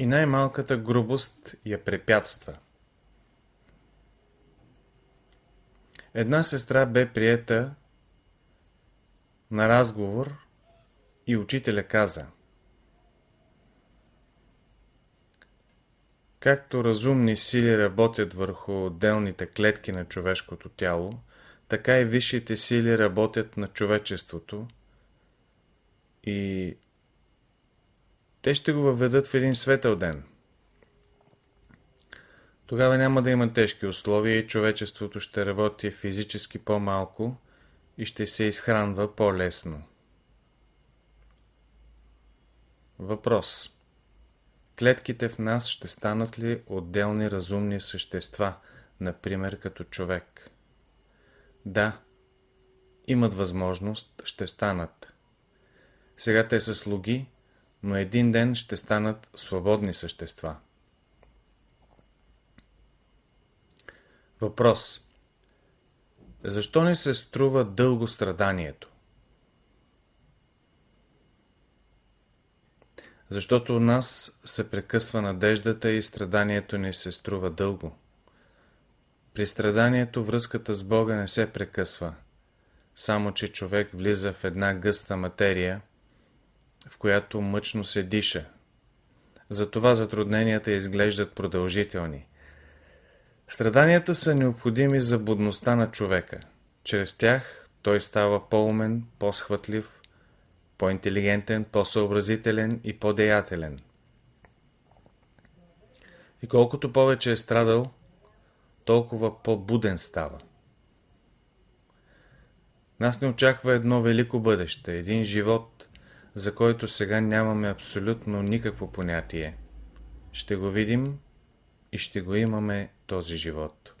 и най-малката грубост я препятства. Една сестра бе приета на разговор и учителя каза Както разумни сили работят върху отделните клетки на човешкото тяло, така и висшите сили работят на човечеството и те ще го въведат в един светъл ден. Тогава няма да има тежки условия и човечеството ще работи физически по-малко и ще се изхранва по-лесно. Въпрос Клетките в нас ще станат ли отделни разумни същества, например като човек? Да, имат възможност, ще станат. Сега те са слуги, но един ден ще станат свободни същества. Въпрос Защо не се струва дълго страданието? Защото у нас се прекъсва надеждата и страданието ни се струва дълго. При страданието връзката с Бога не се прекъсва, само че човек влиза в една гъста материя, в която мъчно се диша. Затова затрудненията изглеждат продължителни. Страданията са необходими за будността на човека. Чрез тях той става по-умен, по-схватлив, по-интелигентен, по-съобразителен и по-деятелен. И колкото повече е страдал, толкова по-буден става. Нас не очаква едно велико бъдеще, един живот, за който сега нямаме абсолютно никакво понятие. Ще го видим и ще го имаме този живот.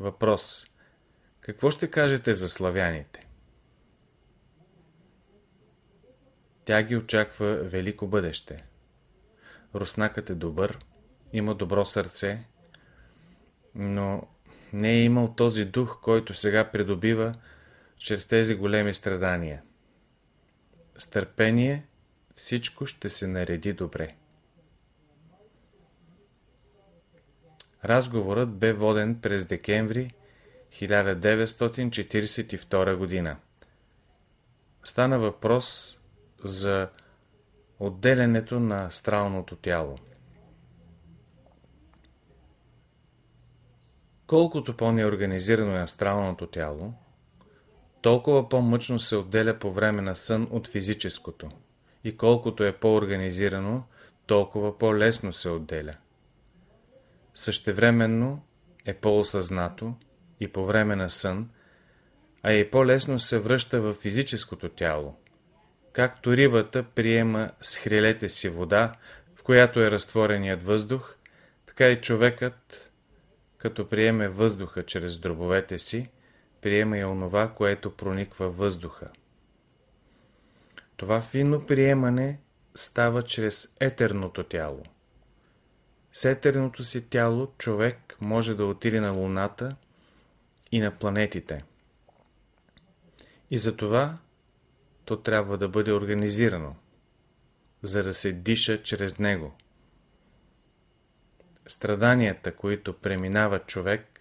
Въпрос. Какво ще кажете за славяните? Тя ги очаква велико бъдеще. Руснакът е добър, има добро сърце, но не е имал този дух, който сега придобива чрез тези големи страдания. С търпение всичко ще се нареди добре. Разговорът бе воден през декември 1942 година. Стана въпрос за отделянето на астралното тяло. Колкото по-неорганизирано е астралното тяло, толкова по-мъчно се отделя по време на сън от физическото. И колкото е по-организирано, толкова по-лесно се отделя. Същевременно е по-осъзнато и по време на сън, а и по-лесно се връща в физическото тяло, Както рибата приема с хрилете си вода, в която е разтвореният въздух, така и човекът, като приеме въздуха чрез дробовете си, приема и онова, което прониква въздуха. Това финно приемане става чрез етерното тяло. С етерното си тяло човек може да отиде на Луната и на планетите. И затова то трябва да бъде организирано, за да се диша чрез него. Страданията, които преминава човек,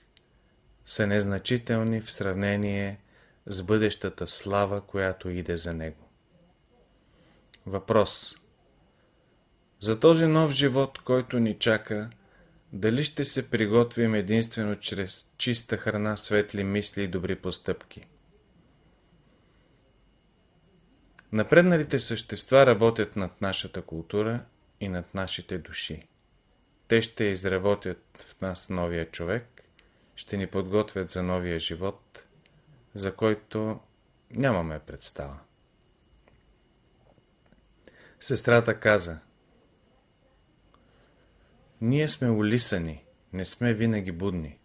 са незначителни в сравнение с бъдещата слава, която иде за него. Въпрос За този нов живот, който ни чака, дали ще се приготвим единствено чрез чиста храна, светли мисли и добри постъпки? Напредналите същества работят над нашата култура и над нашите души. Те ще изработят в нас новия човек, ще ни подготвят за новия живот, за който нямаме представа. Сестрата каза Ние сме улисани, не сме винаги будни.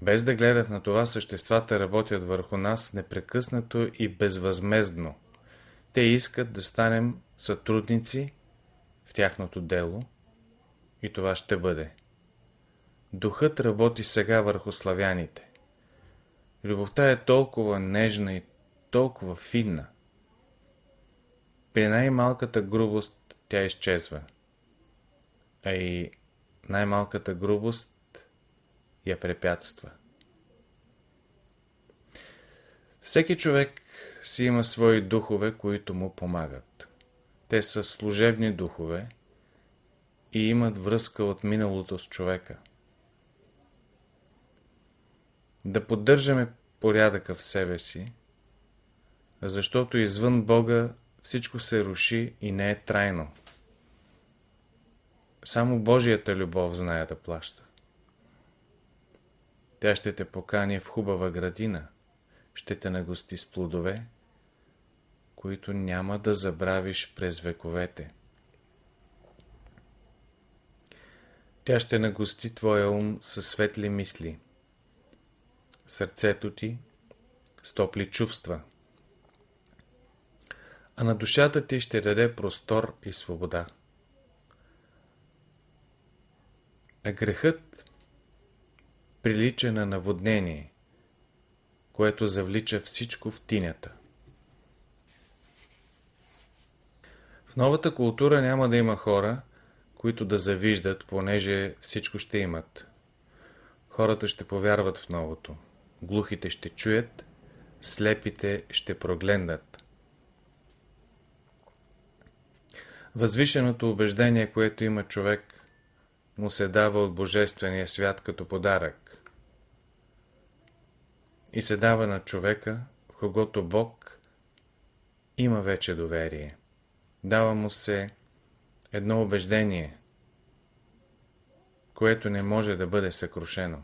Без да гледат на това, съществата работят върху нас непрекъснато и безвъзмездно. Те искат да станем сътрудници в тяхното дело и това ще бъде. Духът работи сега върху славяните. Любовта е толкова нежна и толкова финна. При най-малката грубост тя изчезва, а и най-малката грубост я препятства. Всеки човек си има свои духове, които му помагат. Те са служебни духове и имат връзка от миналото с човека. Да поддържаме порядъка в себе си, защото извън Бога всичко се руши и не е трайно. Само Божията любов знае да плаща. Тя ще те покани в хубава градина, ще те нагости с плодове, които няма да забравиш през вековете. Тя ще нагости твоя ум със светли мисли, сърцето ти с топли чувства, а на душата ти ще даде простор и свобода. А грехът прилича на наводнение, което завлича всичко в тинята. В новата култура няма да има хора, които да завиждат, понеже всичко ще имат. Хората ще повярват в новото. Глухите ще чуят, слепите ще проглендат. Възвишеното убеждение, което има човек, му се дава от Божествения свят като подарък. И се дава на човека, в когото Бог има вече доверие. Дава му се едно убеждение, което не може да бъде съкрушено.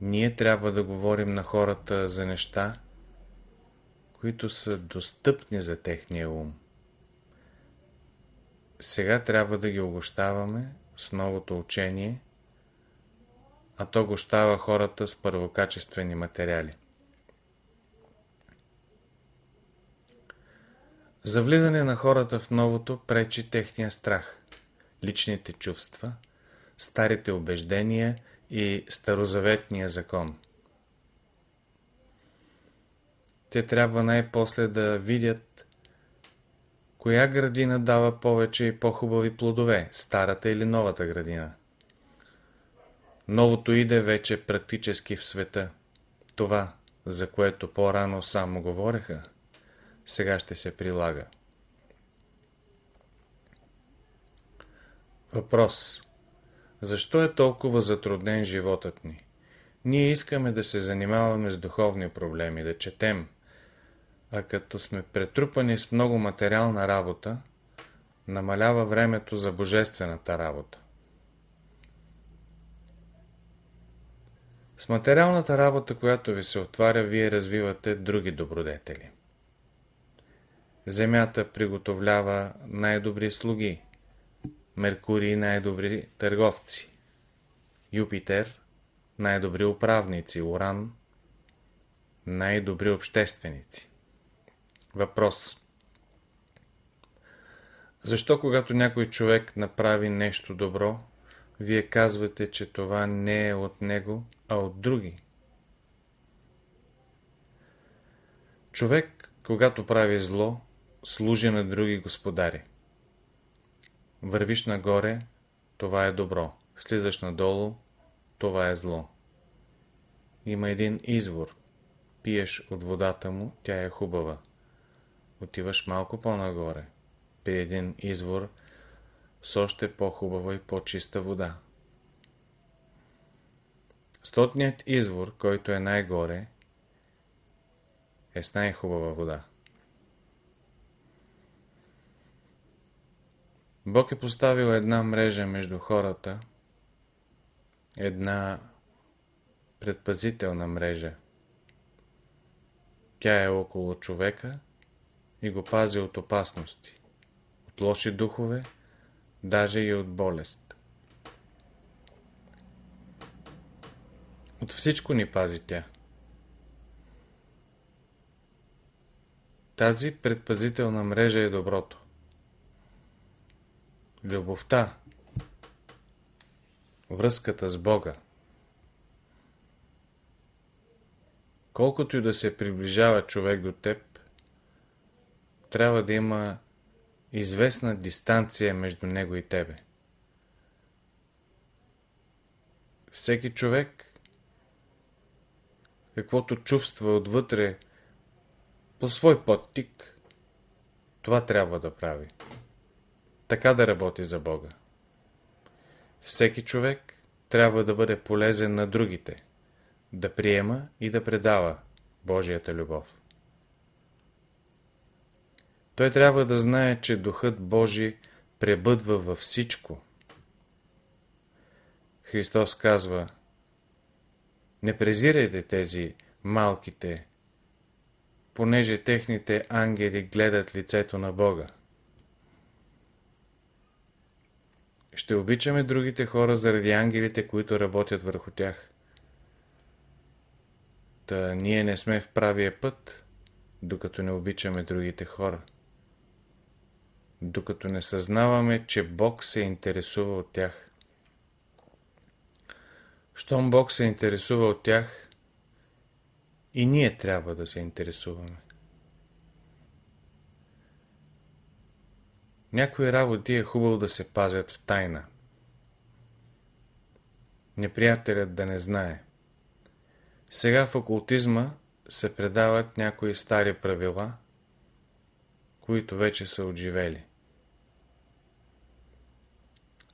Ние трябва да говорим на хората за неща, които са достъпни за техния ум. Сега трябва да ги огощаваме с новото учение, а то гощава хората с първокачествени материали. За влизане на хората в новото пречи техния страх, личните чувства, старите убеждения и старозаветния закон. Те трябва най-после да видят коя градина дава повече и по-хубави плодове, старата или новата градина. Новото иде вече практически в света. Това, за което по-рано само говореха, сега ще се прилага. Въпрос. Защо е толкова затруднен животът ни? Ние искаме да се занимаваме с духовни проблеми, да четем, а като сме претрупани с много материална работа, намалява времето за божествената работа. С материалната работа, която ви се отваря, вие развивате други добродетели. Земята приготовлява най-добри слуги, Меркурий най-добри търговци, Юпитер най-добри управници, Уран най-добри общественици. Въпрос Защо когато някой човек направи нещо добро, вие казвате, че това не е от него, а от други? Човек, когато прави зло, служи на други господари. Вървиш нагоре, това е добро. Слизаш надолу, това е зло. Има един извор. Пиеш от водата му, тя е хубава. Отиваш малко по-нагоре. При един извор с още по-хубава и по-чиста вода. Стотният извор, който е най-горе, е с най-хубава вода. Бог е поставил една мрежа между хората, една предпазителна мрежа. Тя е около човека и го пази от опасности, от лоши духове, даже и от болест. От всичко ни пази тя. Тази предпазителна мрежа е доброто. Любовта, връзката с Бога. колкото и да се приближава човек до теб, трябва да има известна дистанция между него и тебе. Всеки човек, каквото чувства отвътре по свой подтик, това трябва да прави. Така да работи за Бога. Всеки човек трябва да бъде полезен на другите, да приема и да предава Божията любов. Той трябва да знае, че Духът Божий пребъдва във всичко. Христос казва Не презирайте тези малките, понеже техните ангели гледат лицето на Бога. Ще обичаме другите хора заради ангелите, които работят върху тях. Та ние не сме в правия път, докато не обичаме другите хора. Докато не съзнаваме, че Бог се интересува от тях. Щом Бог се интересува от тях, и ние трябва да се интересуваме. Някои работи е хубаво да се пазят в тайна. Неприятелят да не знае. Сега в окултизма се предават някои стари правила, които вече са отживели.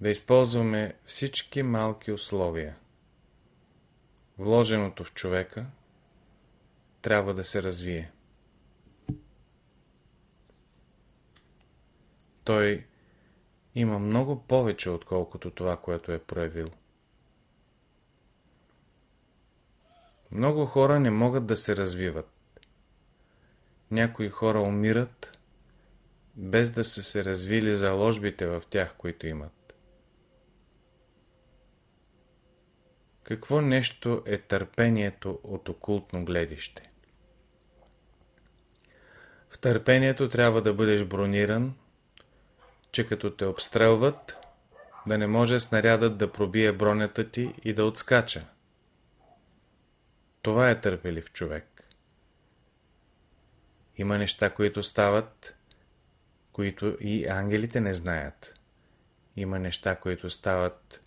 Да използваме всички малки условия. Вложеното в човека трябва да се развие. Той има много повече, отколкото това, което е проявил. Много хора не могат да се развиват. Някои хора умират, без да са се развили заложбите в тях, които имат. Какво нещо е търпението от окултно гледище? В търпението трябва да бъдеш брониран, че като те обстрелват, да не може снарядът да пробие бронята ти и да отскача. Това е търпелив човек. Има неща, които стават, които и ангелите не знаят. Има неща, които стават,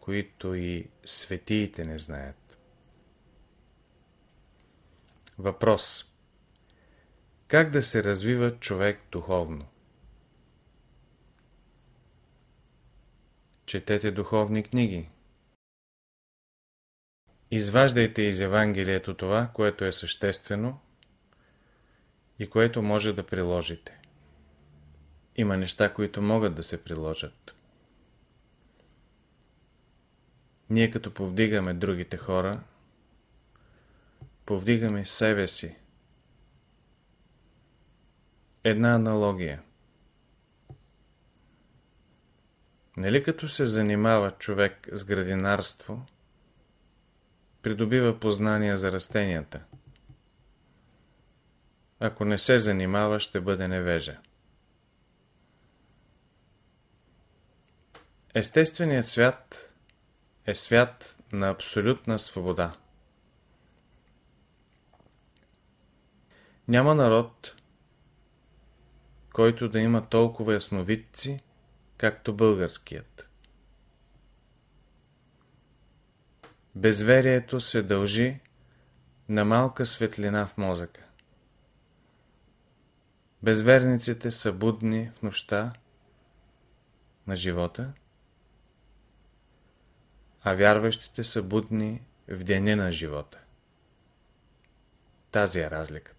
които и светиите не знаят. Въпрос Как да се развива човек духовно? Четете духовни книги. Изваждайте из Евангелието това, което е съществено и което може да приложите. Има неща, които могат да се приложат. Ние като повдигаме другите хора, повдигаме себе си. Една аналогия. Нали като се занимава човек с градинарство, придобива познания за растенията. Ако не се занимава, ще бъде невежа. Естественият свят е свят на абсолютна свобода. Няма народ, който да има толкова ясновидци, както българският. Безверието се дължи на малка светлина в мозъка. Безверниците са будни в нощта на живота, а вярващите са будни в деня на живота. Тази е разликата.